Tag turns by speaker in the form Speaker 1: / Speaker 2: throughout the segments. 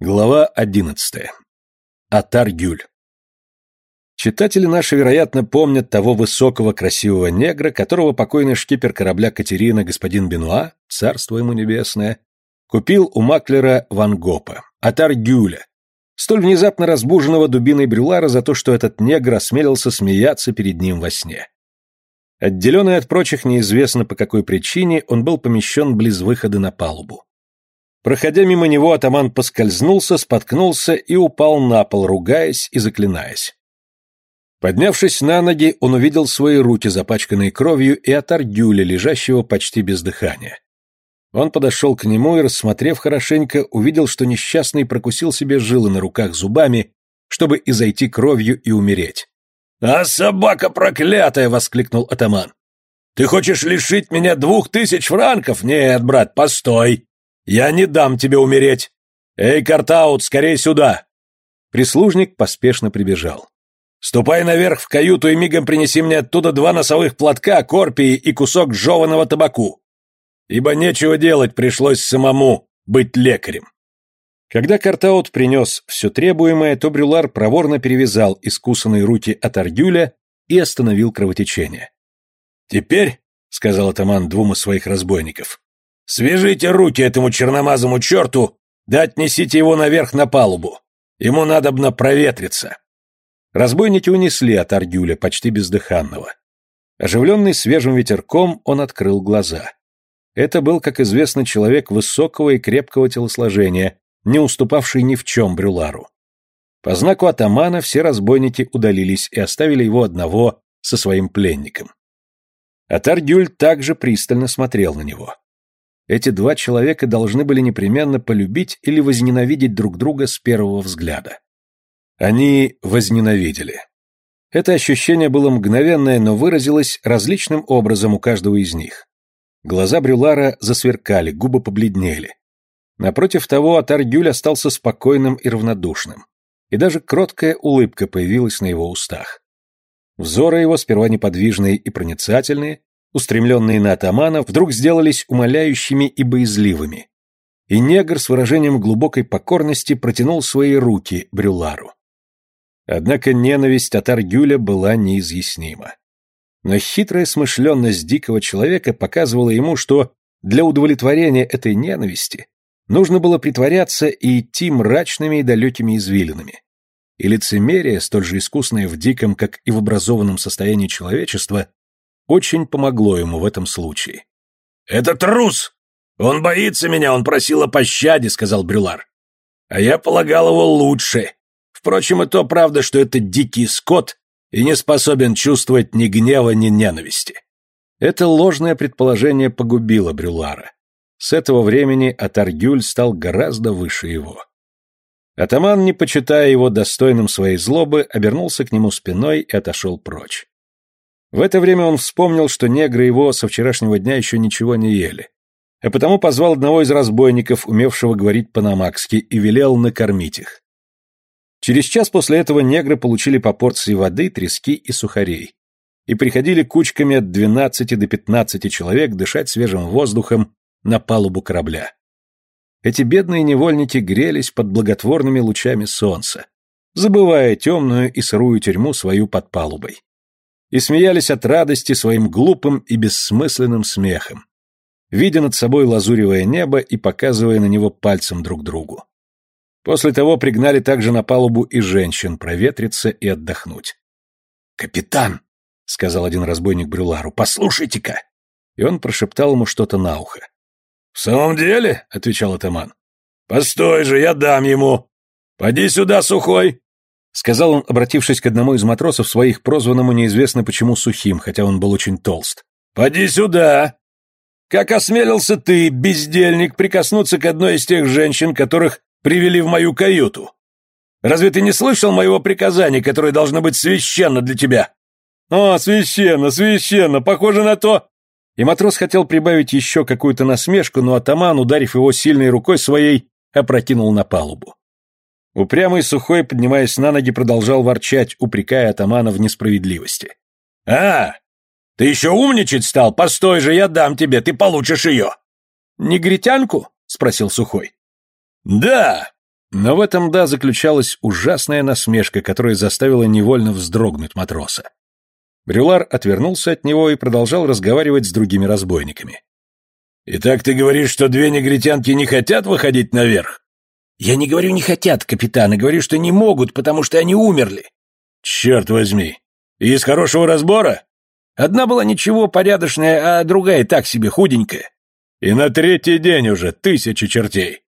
Speaker 1: Глава одиннадцатая. Атар-Гюль. Читатели наши, вероятно, помнят того высокого красивого негра, которого покойный шкипер корабля Катерина, господин Бенуа, царство ему небесное, купил у маклера Ван Гопа, Атар-Гюля, столь внезапно разбуженного дубиной Брюлара за то, что этот негр осмелился смеяться перед ним во сне. Отделенный от прочих неизвестно по какой причине, он был помещен близ выхода на палубу. Проходя мимо него, атаман поскользнулся, споткнулся и упал на пол, ругаясь и заклинаясь. Поднявшись на ноги, он увидел свои руки, запачканные кровью, и от Аргюля, лежащего почти без дыхания. Он подошел к нему и, рассмотрев хорошенько, увидел, что несчастный прокусил себе жилы на руках зубами, чтобы изойти кровью и умереть. «А собака проклятая!» — воскликнул атаман. «Ты хочешь лишить меня двух тысяч франков? Нет, брат, постой! «Я не дам тебе умереть! Эй, Картаут, скорее сюда!» Прислужник поспешно прибежал. «Ступай наверх в каюту и мигом принеси мне оттуда два носовых платка, корпии и кусок жеваного табаку. Ибо нечего делать, пришлось самому быть лекарем». Когда Картаут принес все требуемое, то Брюлар проворно перевязал искусанные руки от Аргюля и остановил кровотечение. «Теперь», — сказал атаман двум из своих разбойников, Свяжите руки этому черномазому черту, да отнесите его наверх на палубу. Ему надобно проветриться. Разбойники унесли от Аргюля, почти бездыханного. Оживленный свежим ветерком, он открыл глаза. Это был, как известно, человек высокого и крепкого телосложения, не уступавший ни в чем Брюлару. По знаку атамана все разбойники удалились и оставили его одного со своим пленником. Атаргюль также пристально смотрел на него. Эти два человека должны были непременно полюбить или возненавидеть друг друга с первого взгляда. Они возненавидели. Это ощущение было мгновенное, но выразилось различным образом у каждого из них. Глаза Брюлара засверкали, губы побледнели. Напротив того, Атаргюль остался спокойным и равнодушным. И даже кроткая улыбка появилась на его устах. Взоры его, сперва неподвижные и проницательные, устремленные на атамана, вдруг сделались умоляющими и боязливыми. И негр с выражением глубокой покорности протянул свои руки Брюлару. Однако ненависть татар Гюля была неизъяснима. Но хитрая смышленность дикого человека показывала ему, что для удовлетворения этой ненависти нужно было притворяться и идти мрачными и далекими извилинами. И лицемерие, столь же искусное в диком, как и в образованном состоянии человечества, очень помогло ему в этом случае. «Это трус! Он боится меня, он просил о пощаде», — сказал Брюлар. «А я полагал его лучше. Впрочем, и то правда, что это дикий скот и не способен чувствовать ни гнева, ни ненависти». Это ложное предположение погубило Брюлара. С этого времени Атаргюль стал гораздо выше его. Атаман, не почитая его достойным своей злобы, обернулся к нему спиной и отошел прочь. В это время он вспомнил, что негры его со вчерашнего дня еще ничего не ели, а потому позвал одного из разбойников, умевшего говорить по-намакски, и велел накормить их. Через час после этого негры получили по порции воды, трески и сухарей и приходили кучками от 12 до 15 человек дышать свежим воздухом на палубу корабля. Эти бедные невольники грелись под благотворными лучами солнца, забывая темную и сырую тюрьму свою под палубой и смеялись от радости своим глупым и бессмысленным смехом, видя над собой лазуревое небо и показывая на него пальцем друг другу. После того пригнали также на палубу и женщин проветриться и отдохнуть. «Капитан!» — сказал один разбойник Брюлару. «Послушайте-ка!» И он прошептал ему что-то на ухо. «В самом деле?» — отвечал атаман. «Постой же, я дам ему! Поди сюда, сухой!» Сказал он, обратившись к одному из матросов своих, прозванному неизвестно почему сухим, хотя он был очень толст. «Поди сюда! Как осмелился ты, бездельник, прикоснуться к одной из тех женщин, которых привели в мою каюту? Разве ты не слышал моего приказания, которое должно быть священно для тебя?» «О, священно, священно, похоже на то...» И матрос хотел прибавить еще какую-то насмешку, но атаман, ударив его сильной рукой своей, опрокинул на палубу. Упрямый сухой, поднимаясь на ноги, продолжал ворчать, упрекая атамана в несправедливости. «А, ты еще умничать стал? Постой же, я дам тебе, ты получишь ее!» «Негритянку?» — спросил сухой. «Да, Но в этом «да» заключалась ужасная насмешка, которая заставила невольно вздрогнуть матроса. Брюлар отвернулся от него и продолжал разговаривать с другими разбойниками. «Итак ты говоришь, что две негритянки не хотят выходить наверх?» «Я не говорю «не хотят», капитан, и говорю, что не могут, потому что они умерли». «Черт возьми! Из хорошего разбора?» «Одна была ничего, порядочная, а другая так себе, худенькая». «И на третий день уже тысячи чертей.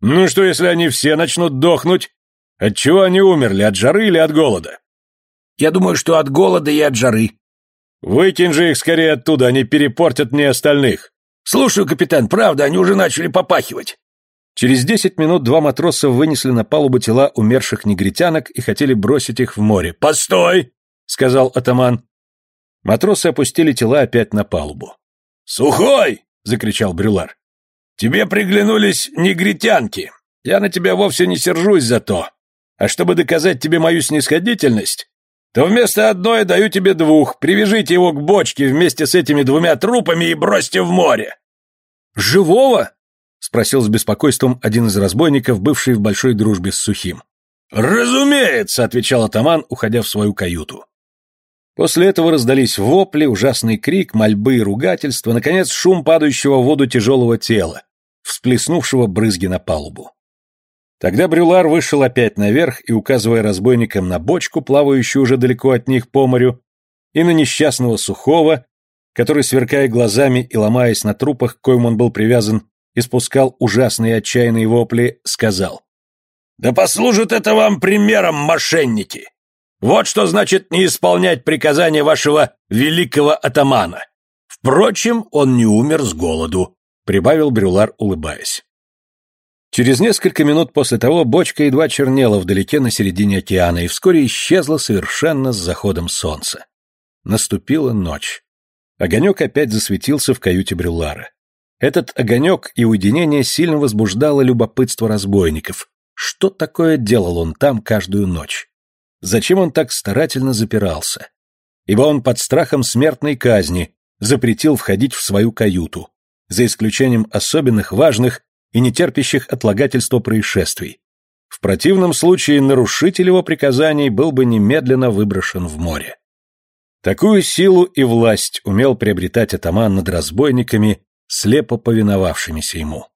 Speaker 1: Ну что, если они все начнут дохнуть? От чего они умерли, от жары или от голода?»
Speaker 2: «Я думаю, что от голода и от жары».
Speaker 1: «Выкинь же их скорее оттуда, они перепортят мне остальных».
Speaker 2: «Слушаю, капитан, правда, они уже начали попахивать».
Speaker 1: Через десять минут два матроса вынесли на палубу тела умерших негритянок и хотели бросить их в море.
Speaker 2: «Постой!» — сказал атаман.
Speaker 1: Матросы опустили тела опять на палубу.
Speaker 2: «Сухой!» — закричал Брюлар. «Тебе приглянулись негритянки. Я на тебя вовсе не сержусь за то. А чтобы доказать тебе мою снисходительность, то вместо одной даю тебе двух. Привяжите его к бочке вместе с этими двумя трупами и бросьте в море».
Speaker 1: «Живого?» — спросил с беспокойством один из разбойников, бывший в большой дружбе с Сухим.
Speaker 2: «Разумеется», — отвечал атаман, уходя в свою каюту.
Speaker 1: После этого раздались вопли, ужасный крик, мольбы и ругательства, наконец шум падающего в воду тяжелого тела, всплеснувшего брызги на палубу. Тогда Брюлар вышел опять наверх и, указывая разбойникам на бочку, плавающую уже далеко от них по морю, и на несчастного Сухого, который, сверкая глазами и ломаясь на трупах, к коим он был привязан, испускал ужасные отчаянные вопли, сказал.
Speaker 2: «Да послужит это вам примером, мошенники! Вот что значит не исполнять приказания вашего великого атамана. Впрочем, он не умер с голоду», — прибавил Брюлар, улыбаясь.
Speaker 1: Через несколько минут после того бочка едва чернела вдалеке на середине океана и вскоре исчезла совершенно с заходом солнца. Наступила ночь. Огонек опять засветился в каюте Брюлара. Этот огонек и уединение сильно возбуждало любопытство разбойников. Что такое делал он там каждую ночь? Зачем он так старательно запирался? Ибо он под страхом смертной казни запретил входить в свою каюту, за исключением особенных важных и нетерпящих отлагательства происшествий. В противном случае нарушитель его приказаний был бы немедленно выброшен в море. Такую силу и власть умел приобретать атаман над разбойниками, слепо повиновавшимися ему.